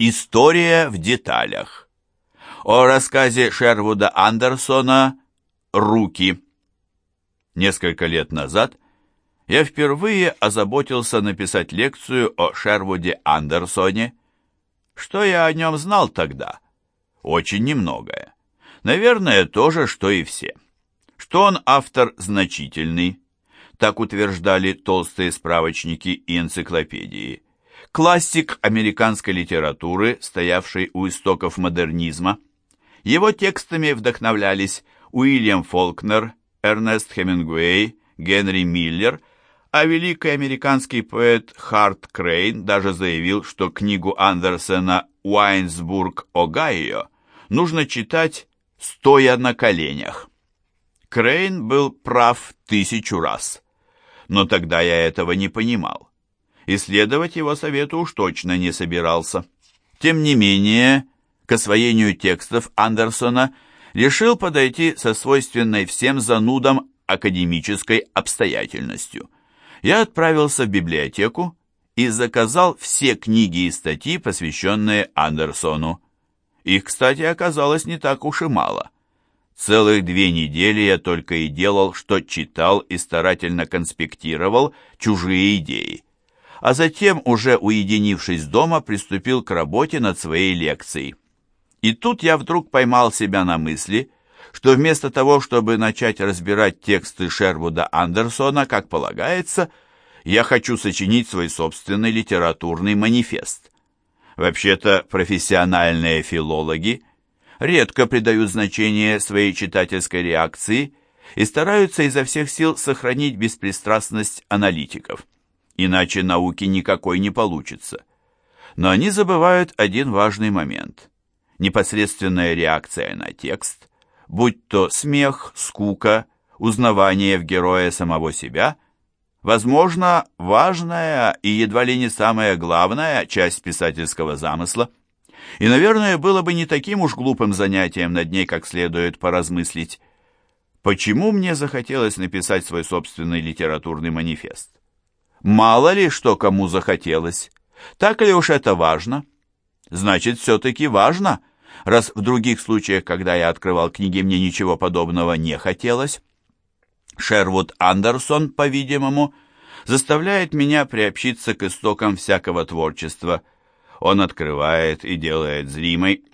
История в деталях. О рассказе Шервуда Андерсона «Руки». Несколько лет назад я впервые озаботился написать лекцию о Шервуде Андерсоне. Что я о нем знал тогда? Очень немногое. Наверное, то же, что и все. Что он автор значительный, так утверждали толстые справочники и энциклопедии классик американской литературы, стоявший у истоков модернизма. Его текстами вдохновлялись Уильям Фолкнер, Эрнест Хемингуэй, Генри Миллер, а великий американский поэт Харт Крейн даже заявил, что книгу Андерсена «Уайнсбург, Огайо» нужно читать стоя на коленях. Крейн был прав тысячу раз, но тогда я этого не понимал и следовать его совету уж точно не собирался. Тем не менее, к освоению текстов Андерсона решил подойти со свойственной всем занудам академической обстоятельностью. Я отправился в библиотеку и заказал все книги и статьи, посвященные Андерсону. Их, кстати, оказалось не так уж и мало. Целых две недели я только и делал, что читал и старательно конспектировал чужие идеи а затем, уже уединившись дома, приступил к работе над своей лекцией. И тут я вдруг поймал себя на мысли, что вместо того, чтобы начать разбирать тексты Шервуда Андерсона, как полагается, я хочу сочинить свой собственный литературный манифест. Вообще-то профессиональные филологи редко придают значение своей читательской реакции и стараются изо всех сил сохранить беспристрастность аналитиков иначе науки никакой не получится. Но они забывают один важный момент. Непосредственная реакция на текст, будь то смех, скука, узнавание в героя самого себя, возможно, важная и едва ли не самая главная часть писательского замысла. И, наверное, было бы не таким уж глупым занятием над ней как следует поразмыслить. Почему мне захотелось написать свой собственный литературный манифест? Мало ли что кому захотелось. Так ли уж это важно? Значит, все-таки важно, раз в других случаях, когда я открывал книги, мне ничего подобного не хотелось. Шервуд Андерсон, по-видимому, заставляет меня приобщиться к истокам всякого творчества. Он открывает и делает зримой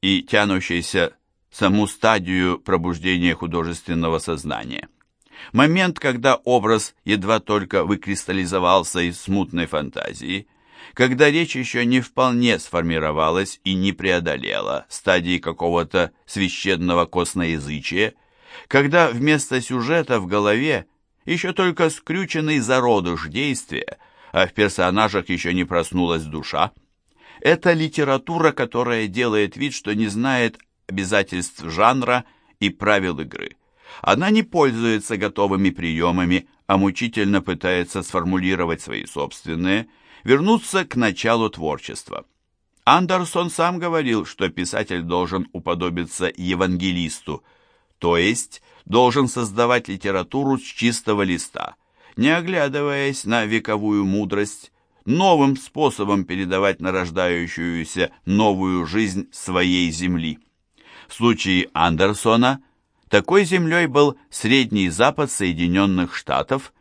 и тянущейся саму стадию пробуждения художественного сознания. Момент, когда образ едва только выкристаллизовался из смутной фантазии, когда речь еще не вполне сформировалась и не преодолела стадии какого-то священного косноязычия, когда вместо сюжета в голове еще только скрюченный зародыш действия, а в персонажах еще не проснулась душа. Это литература, которая делает вид, что не знает обязательств жанра и правил игры. Она не пользуется готовыми приемами, а мучительно пытается сформулировать свои собственные, вернуться к началу творчества. Андерсон сам говорил, что писатель должен уподобиться евангелисту, то есть должен создавать литературу с чистого листа, не оглядываясь на вековую мудрость, новым способом передавать нарождающуюся новую жизнь своей земли. В случае Андерсона – такой землей был Средний Запад Соединенных Штатов,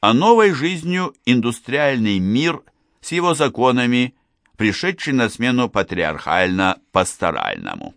а новой жизнью индустриальный мир с его законами, пришедший на смену патриархально-пасторальному.